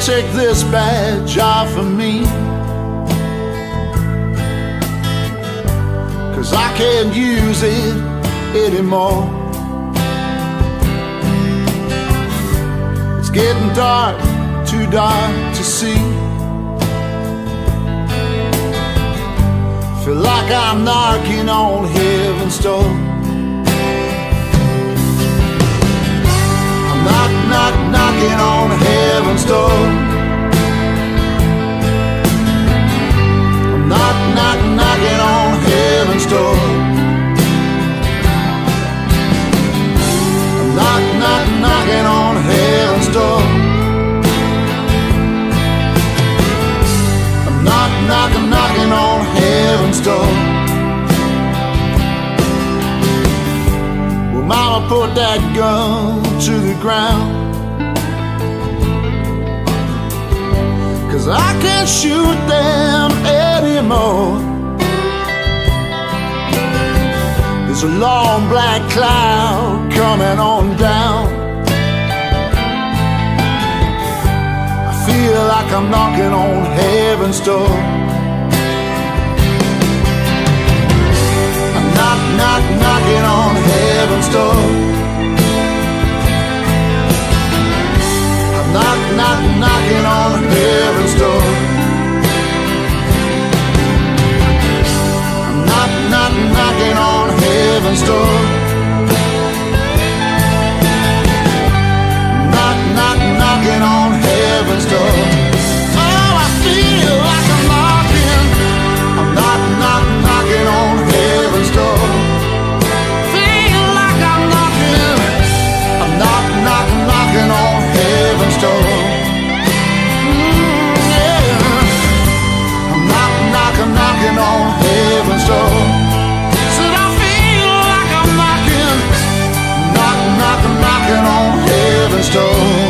take this badge off of me. Cause I can't use it anymore. It's getting dark, too dark to see. Feel like I'm knocking on heaven's door. I'm knock, knock, knocking on heaven's door. Well, Mama put that gun to the ground. Cause I can't shoot them anymore. There's a long black cloud coming on down. I feel like I'm knocking on Heaven's door. I'm knock, knock, knocking on heaven's door. I'm knock, knock, knocking on heaven's door. I'm knock, knock, knocking on heaven's door. stole